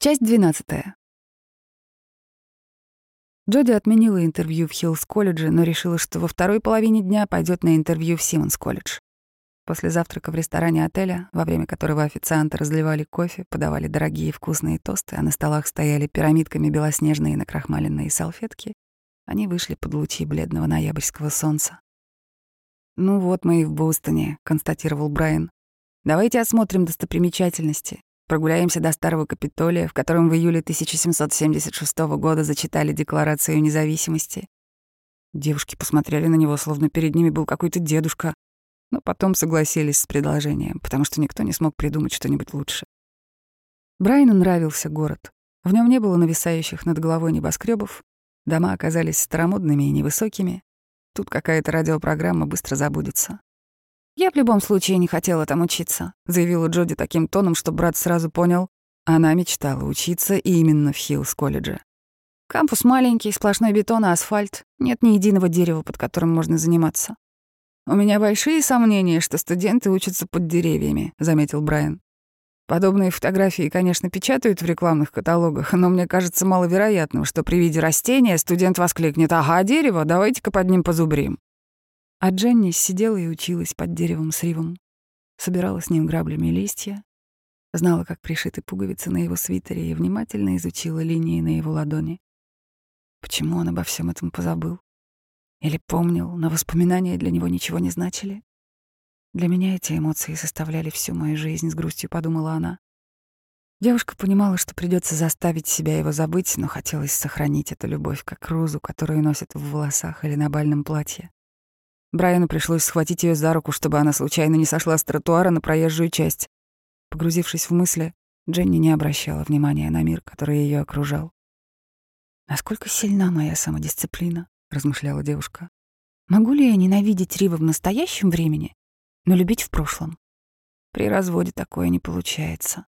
Часть 12. Джоди отменила интервью в Хиллс-колледже, но решила, что во второй половине дня пойдет на интервью в Симмонс-колледж. После завтрака в ресторане отеля, во время которого официанты разливали кофе, подавали дорогие вкусные тосты, а на столах стояли пирамидками белоснежные накрахмаленные салфетки, они вышли под лучи бледного ноябрьского солнца. «Ну вот мы и в Бостоне», — констатировал Брайан. «Давайте осмотрим достопримечательности. Прогуляемся до Старого Капитолия, в котором в июле 1776 года зачитали Декларацию независимости. Девушки посмотрели на него, словно перед ними был какой-то дедушка, но потом согласились с предложением, потому что никто не смог придумать что-нибудь лучше. Брайану нравился город. В нем не было нависающих над головой небоскребов, дома оказались старомодными и невысокими. Тут какая-то радиопрограмма быстро забудется. «Я в любом случае не хотела там учиться», — заявила Джоди таким тоном, что брат сразу понял. Она мечтала учиться именно в Хиллс-колледже. Кампус маленький, сплошной бетон и асфальт. Нет ни единого дерева, под которым можно заниматься. «У меня большие сомнения, что студенты учатся под деревьями», — заметил Брайан. Подобные фотографии, конечно, печатают в рекламных каталогах, но мне кажется маловероятным, что при виде растения студент воскликнет «Ага, дерево, давайте-ка под ним позубрим». А Дженни сидела и училась под деревом с Ривом. Собирала с ним граблями листья, знала, как пришиты пуговицы на его свитере и внимательно изучила линии на его ладони. Почему он обо всем этом позабыл? Или помнил, но воспоминания для него ничего не значили? Для меня эти эмоции составляли всю мою жизнь, с грустью подумала она. Девушка понимала, что придется заставить себя его забыть, но хотелось сохранить эту любовь, как розу, которую носят в волосах или на бальном платье. Брайану пришлось схватить ее за руку, чтобы она случайно не сошла с тротуара на проезжую часть. Погрузившись в мысли, Дженни не обращала внимания на мир, который ее окружал. «Насколько сильна моя самодисциплина?» — размышляла девушка. «Могу ли я ненавидеть Рива в настоящем времени, но любить в прошлом? При разводе такое не получается.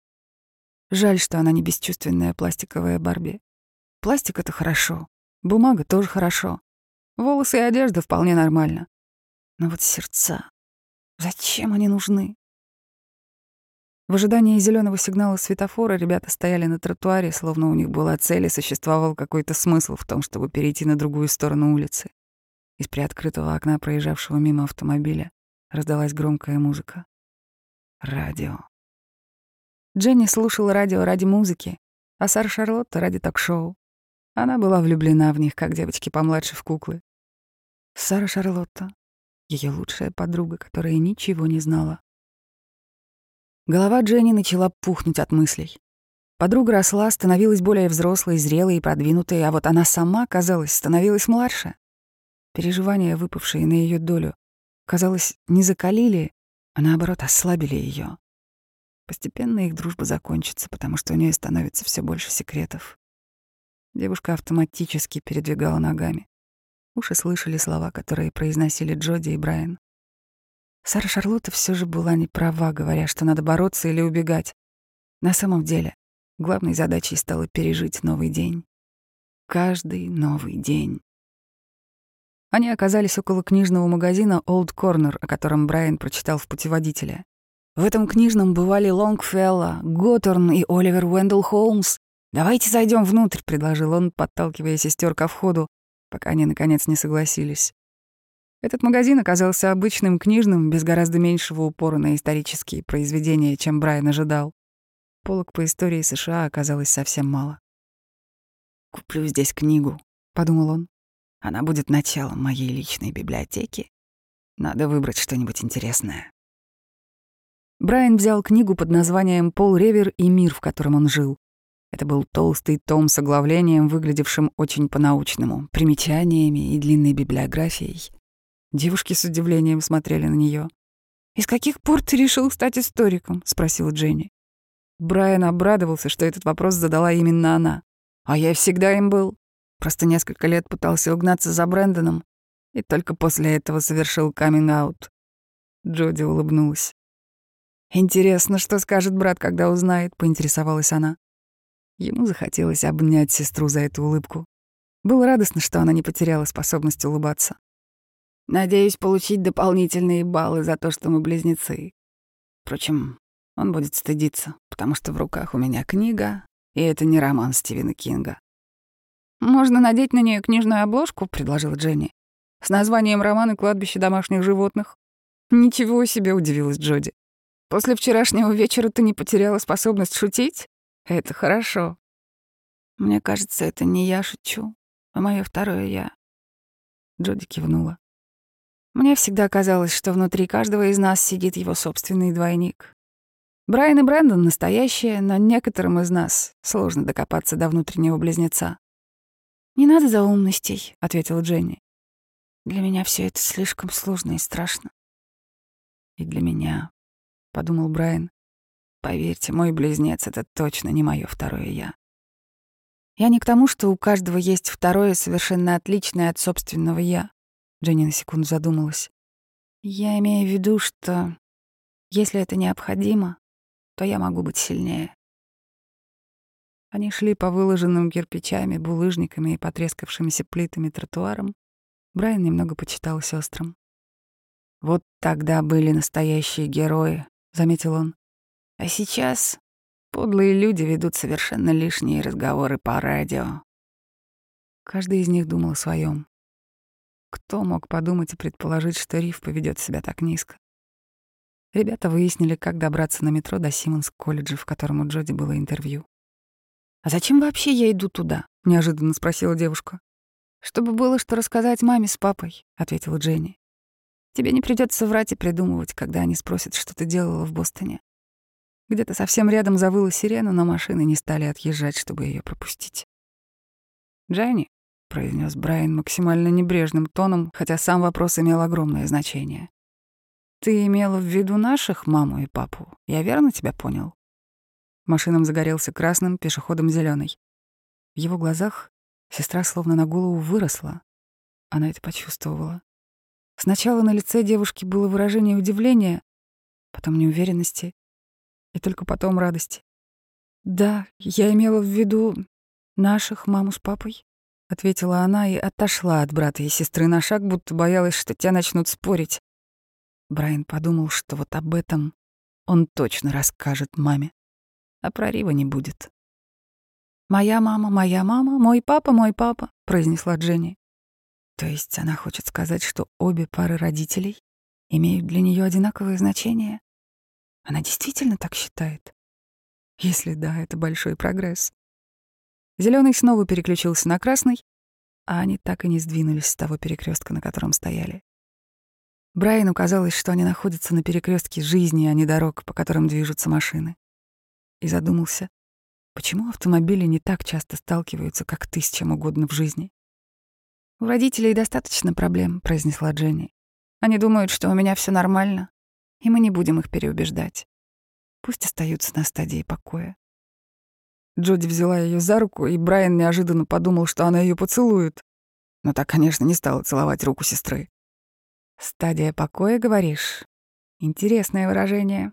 Жаль, что она не бесчувственная пластиковая Барби. Пластик — это хорошо, бумага тоже хорошо. Волосы и одежда вполне нормально. Но вот сердца, зачем они нужны? В ожидании зеленого сигнала светофора ребята стояли на тротуаре, словно у них была цель и существовал какой-то смысл в том, чтобы перейти на другую сторону улицы. Из приоткрытого окна проезжавшего мимо автомобиля раздалась громкая музыка. Радио. Дженни слушала радио ради музыки, а Сара Шарлотта — ради ток-шоу. Она была влюблена в них, как девочки помладше в куклы. Сара Шарлотта ее лучшая подруга, которая ничего не знала. Голова Дженни начала пухнуть от мыслей. Подруга росла, становилась более взрослой, зрелой и продвинутой, а вот она сама, казалось, становилась младше. Переживания, выпавшие на ее долю, казалось, не закалили, а наоборот ослабили ее. Постепенно их дружба закончится, потому что у нее становится все больше секретов. Девушка автоматически передвигала ногами. Уши слышали слова, которые произносили Джоди и Брайан. Сара Шарлотта все же была не права, говоря, что надо бороться или убегать. На самом деле, главной задачей стало пережить новый день. Каждый новый день. Они оказались около книжного магазина Old Corner, о котором Брайан прочитал в путеводителе. В этом книжном бывали Лонгфелла, Готтерн и Оливер Уэндell Холмс. «Давайте зайдем внутрь», — предложил он, подталкивая сестер ко входу, пока они, наконец, не согласились. Этот магазин оказался обычным книжным, без гораздо меньшего упора на исторические произведения, чем Брайан ожидал. Полок по истории США оказалось совсем мало. «Куплю здесь книгу», — подумал он. «Она будет началом моей личной библиотеки. Надо выбрать что-нибудь интересное». Брайан взял книгу под названием «Пол Ревер и мир, в котором он жил». Это был толстый том с оглавлением, выглядевшим очень по-научному, примечаниями и длинной библиографией. Девушки с удивлением смотрели на нее. «Из каких пор ты решил стать историком?» — спросила Дженни. Брайан обрадовался, что этот вопрос задала именно она. «А я всегда им был. Просто несколько лет пытался угнаться за Брэндоном, и только после этого совершил каминг-аут». Джоди улыбнулась. «Интересно, что скажет брат, когда узнает», — поинтересовалась она. Ему захотелось обнять сестру за эту улыбку. Было радостно, что она не потеряла способность улыбаться. «Надеюсь получить дополнительные баллы за то, что мы близнецы. Впрочем, он будет стыдиться, потому что в руках у меня книга, И это не роман Стивена Кинга. «Можно надеть на нее книжную обложку», — предложила Дженни, «с названием романа «Кладбище домашних животных». «Ничего себе», — удивилась Джоди. «После вчерашнего вечера ты не потеряла способность шутить? Это хорошо». «Мне кажется, это не я шучу, а мое второе «я». Джоди кивнула. Мне всегда казалось, что внутри каждого из нас сидит его собственный двойник. Брайан и Брэндон — настоящие, но некоторым из нас сложно докопаться до внутреннего близнеца. «Не надо заумностей», — ответила Дженни. «Для меня все это слишком сложно и страшно». «И для меня», — подумал Брайан. «Поверьте, мой близнец — это точно не мое второе «я». Я не к тому, что у каждого есть второе, совершенно отличное от собственного «я». Дженни на секунду задумалась. Я имею в виду, что если это необходимо, то я могу быть сильнее. Они шли по выложенным кирпичами, булыжниками и потрескавшимися плитами тротуарам. Брайан немного почитал сестрам. «Вот тогда были настоящие герои», — заметил он. «А сейчас подлые люди ведут совершенно лишние разговоры по радио». Каждый из них думал о своем. Кто мог подумать и предположить, что Риф поведет себя так низко? Ребята выяснили, как добраться на метро до Симмонс-колледжа, в котором у Джоди было интервью. «А зачем вообще я иду туда?» — неожиданно спросила девушка. «Чтобы было что рассказать маме с папой», — ответила Дженни. «Тебе не придется врать и придумывать, когда они спросят, что ты делала в Бостоне». Где-то совсем рядом завыла сирена, но машины не стали отъезжать, чтобы ее пропустить. «Дженни», — произнес Брайан максимально небрежным тоном, хотя сам вопрос имел огромное значение. «Ты имела в виду наших, маму и папу? Я верно тебя понял?» Машинам загорелся красным, пешеходом зеленый. В его глазах сестра словно на голову выросла. Она это почувствовала. Сначала на лице девушки было выражение удивления, потом неуверенности и только потом радости. «Да, я имела в виду наших, маму с папой», — ответила она и отошла от брата и сестры на шаг, будто боялась, что те начнут спорить. Брайан подумал, что вот об этом он точно расскажет маме, а прорыва не будет. «Моя мама, моя мама, мой папа, мой папа», — произнесла Дженни. То есть она хочет сказать, что обе пары родителей имеют для нее одинаковое значение? Она действительно так считает? Если да, это большой прогресс. Зеленый снова переключился на красный, а они так и не сдвинулись с того перекрестка, на котором стояли. Брайану казалось, что они находятся на перекрестке жизни, а не дорог, по которым движутся машины. И задумался, почему автомобили не так часто сталкиваются, как ты с чем угодно в жизни. «У родителей достаточно проблем», — произнесла Дженни. «Они думают, что у меня все нормально, и мы не будем их переубеждать. Пусть остаются на стадии покоя». Джоди взяла ее за руку, и Брайан неожиданно подумал, что она ее поцелует. Но так, конечно, не стала целовать руку сестры. «Стадия покоя, говоришь?» Интересное выражение.